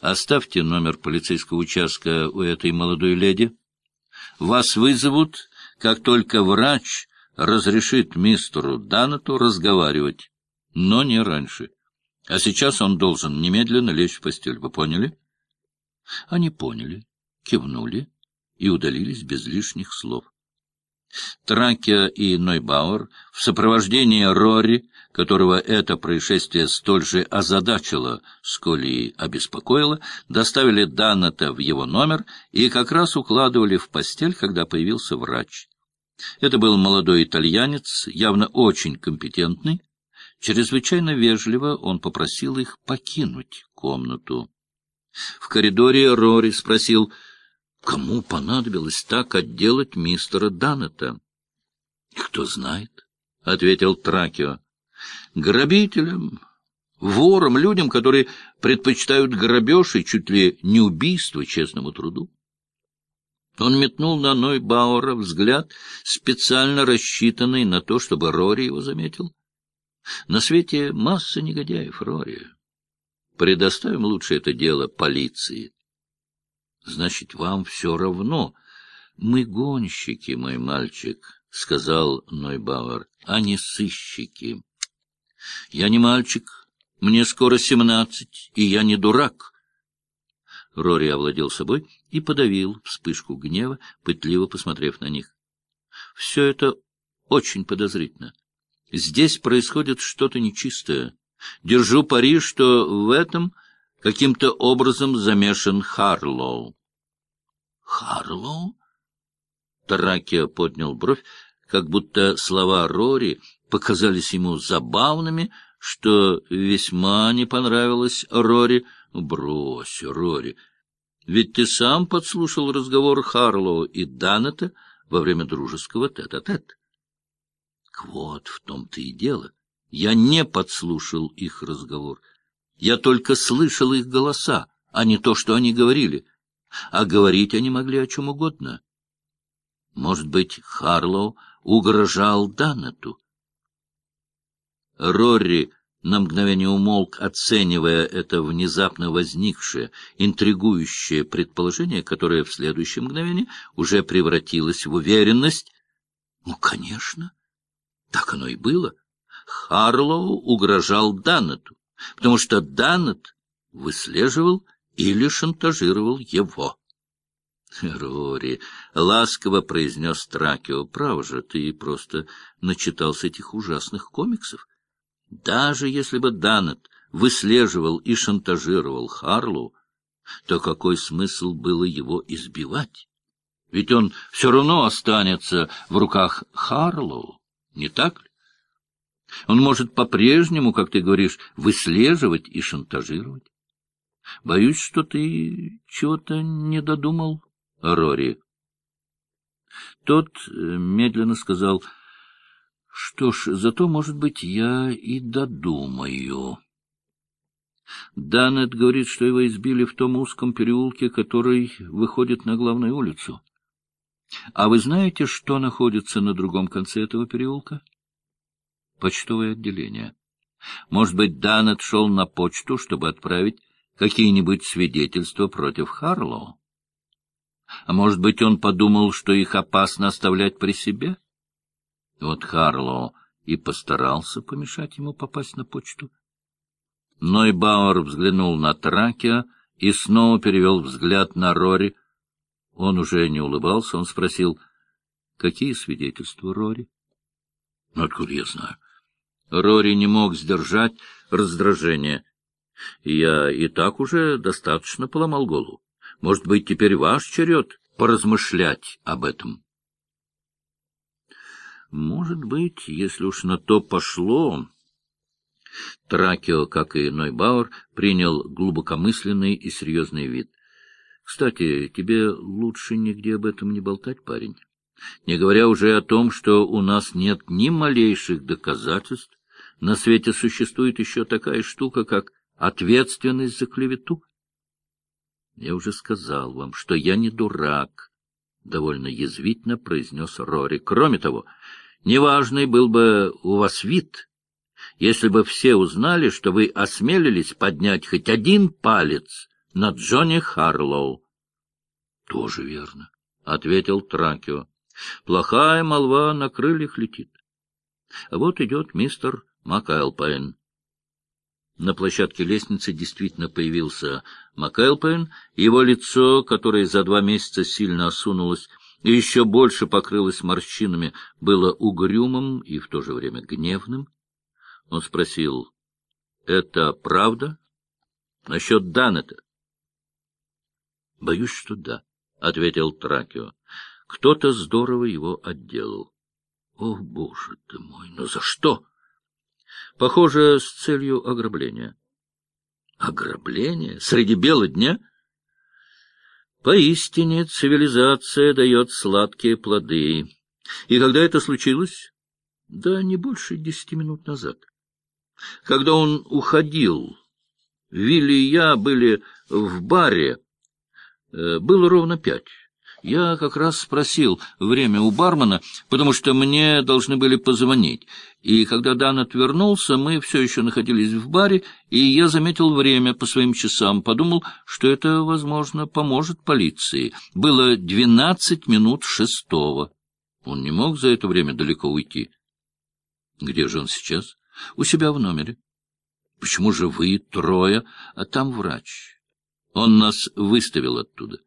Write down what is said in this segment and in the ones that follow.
Оставьте номер полицейского участка у этой молодой леди. Вас вызовут, как только врач разрешит мистеру Данету разговаривать, но не раньше. А сейчас он должен немедленно лечь в постель. Вы поняли? Они поняли, кивнули и удалились без лишних слов. Тракия и Нойбауэр в сопровождении Рори, которого это происшествие столь же озадачило, сколь и обеспокоило, доставили Даната в его номер и как раз укладывали в постель, когда появился врач. Это был молодой итальянец, явно очень компетентный. Чрезвычайно вежливо он попросил их покинуть комнату. В коридоре Рори спросил — Кому понадобилось так отделать мистера Даннета? — Кто знает, — ответил Тракио. — Грабителям, ворам, людям, которые предпочитают грабеж и чуть ли не убийство честному труду. Он метнул на Ной Бауэра взгляд, специально рассчитанный на то, чтобы Рори его заметил. На свете масса негодяев, Рори. Предоставим лучше это дело полиции. — Значит, вам все равно. Мы гонщики, мой мальчик, — сказал Нойбауэр, — а не сыщики. Я не мальчик, мне скоро семнадцать, и я не дурак. Рори овладел собой и подавил вспышку гнева, пытливо посмотрев на них. Все это очень подозрительно. Здесь происходит что-то нечистое. Держу пари, что в этом каким-то образом замешан Харлоу. Харлоу? Таракия поднял бровь, как будто слова Рори показались ему забавными, что весьма не понравилось Рори. Брось, Рори, ведь ты сам подслушал разговор Харлоу и Данета во время дружеского тет-а-тет. -тет. Вот в том-то и дело. Я не подслушал их разговор. Я только слышал их голоса, а не то, что они говорили. А говорить они могли о чем угодно. Может быть, Харлоу угрожал Даннету? Рорри на мгновение умолк, оценивая это внезапно возникшее, интригующее предположение, которое в следующее мгновение уже превратилось в уверенность. Ну, конечно, так оно и было. Харлоу угрожал Даннету потому что Даннет выслеживал или шантажировал его. — Рори, — ласково произнес Тракио, — право же, ты просто начитался этих ужасных комиксов. Даже если бы Даннет выслеживал и шантажировал Харлоу, то какой смысл было его избивать? Ведь он все равно останется в руках Харлоу, не так ли? Он может по-прежнему, как ты говоришь, выслеживать и шантажировать. Боюсь, что ты чего-то не додумал, Рори. Тот э, медленно сказал, что ж, зато, может быть, я и додумаю. Данет говорит, что его избили в том узком переулке, который выходит на главную улицу. А вы знаете, что находится на другом конце этого переулка? — почтовое отделение. Может быть, Данет шел на почту, чтобы отправить какие-нибудь свидетельства против Харлоу? А может быть, он подумал, что их опасно оставлять при себе? Вот Харлоу и постарался помешать ему попасть на почту. Нойбауэр взглянул на Тракия и снова перевел взгляд на Рори. Он уже не улыбался, он спросил, — Какие свидетельства, Рори? — Откуда я знаю? Рори не мог сдержать раздражение. Я и так уже достаточно поломал голову. Может быть, теперь ваш черед поразмышлять об этом? Может быть, если уж на то пошло... Тракио, как и Нойбауэр, принял глубокомысленный и серьезный вид. — Кстати, тебе лучше нигде об этом не болтать, парень. Не говоря уже о том, что у нас нет ни малейших доказательств, на свете существует еще такая штука, как ответственность за клевету. Я уже сказал вам, что я не дурак, — довольно язвительно произнес Рори. Кроме того, неважный был бы у вас вид, если бы все узнали, что вы осмелились поднять хоть один палец на Джонни Харлоу. — Тоже верно, — ответил Тракио. — Плохая молва на крыльях летит. А вот идет мистер МакЭлпайн. На площадке лестницы действительно появился МакЭлпайн. Его лицо, которое за два месяца сильно осунулось и еще больше покрылось морщинами, было угрюмым и в то же время гневным. Он спросил, — Это правда? Насчет Данета? — Боюсь, что да, — ответил Тракио. Кто-то здорово его отделал. — О, боже ты мой, ну за что? — Похоже, с целью ограбления. — Ограбление? Среди бела дня? — Поистине цивилизация дает сладкие плоды. И когда это случилось? — Да не больше десяти минут назад. Когда он уходил, Вилли и я были в баре. Э, было ровно пять. Я как раз спросил время у бармена, потому что мне должны были позвонить. И когда Дан отвернулся, мы все еще находились в баре, и я заметил время по своим часам, подумал, что это, возможно, поможет полиции. Было двенадцать минут шестого. Он не мог за это время далеко уйти. Где же он сейчас? У себя в номере. Почему же вы трое, а там врач? Он нас выставил оттуда.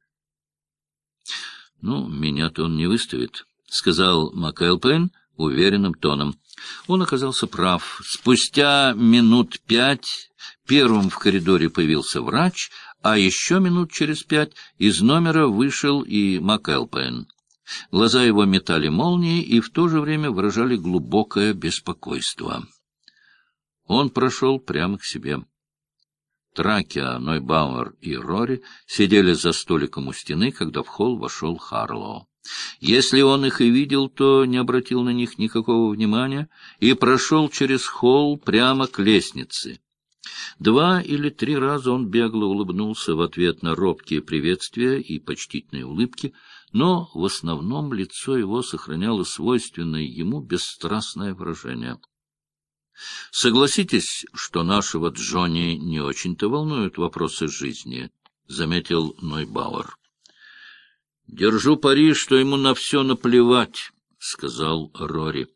Ну, меня-то он не выставит, — сказал МакЭлпен уверенным тоном. Он оказался прав. Спустя минут пять первым в коридоре появился врач, а еще минут через пять из номера вышел и МакЭлпен. Глаза его метали молнии и в то же время выражали глубокое беспокойство. Он прошел прямо к себе. Тракия, Нойбауэр и Рори сидели за столиком у стены, когда в холл вошел Харлоу. Если он их и видел, то не обратил на них никакого внимания и прошел через холл прямо к лестнице. Два или три раза он бегло улыбнулся в ответ на робкие приветствия и почтительные улыбки, но в основном лицо его сохраняло свойственное ему бесстрастное выражение — Согласитесь, что нашего Джонни не очень-то волнуют вопросы жизни, — заметил Нойбауэр. — Держу пари, что ему на все наплевать, — сказал Рори.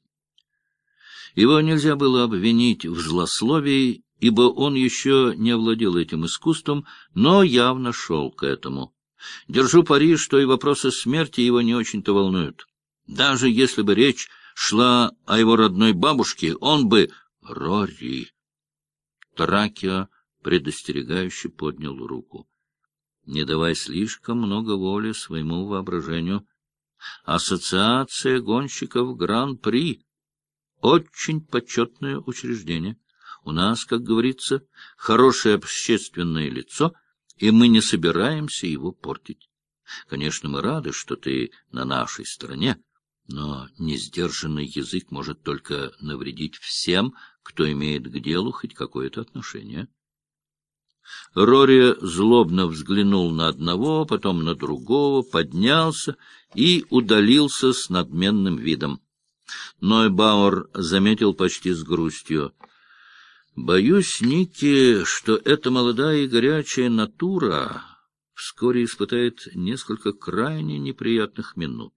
Его нельзя было обвинить в злословии, ибо он еще не овладел этим искусством, но явно шел к этому. Держу пари, что и вопросы смерти его не очень-то волнуют. Даже если бы речь шла о его родной бабушке, он бы Рори! Тракио предостерегающе поднял руку. Не давай слишком много воли своему воображению. Ассоциация гонщиков Гран-при — очень почетное учреждение. У нас, как говорится, хорошее общественное лицо, и мы не собираемся его портить. Конечно, мы рады, что ты на нашей стороне, но несдержанный язык может только навредить всем, кто имеет к делу хоть какое-то отношение. Рори злобно взглянул на одного, потом на другого, поднялся и удалился с надменным видом. Нойбауэр заметил почти с грустью. — Боюсь, Ники, что эта молодая и горячая натура вскоре испытает несколько крайне неприятных минут. —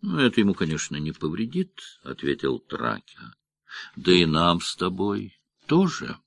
Ну, это ему, конечно, не повредит, — ответил Тракер. — Да и нам с тобой тоже.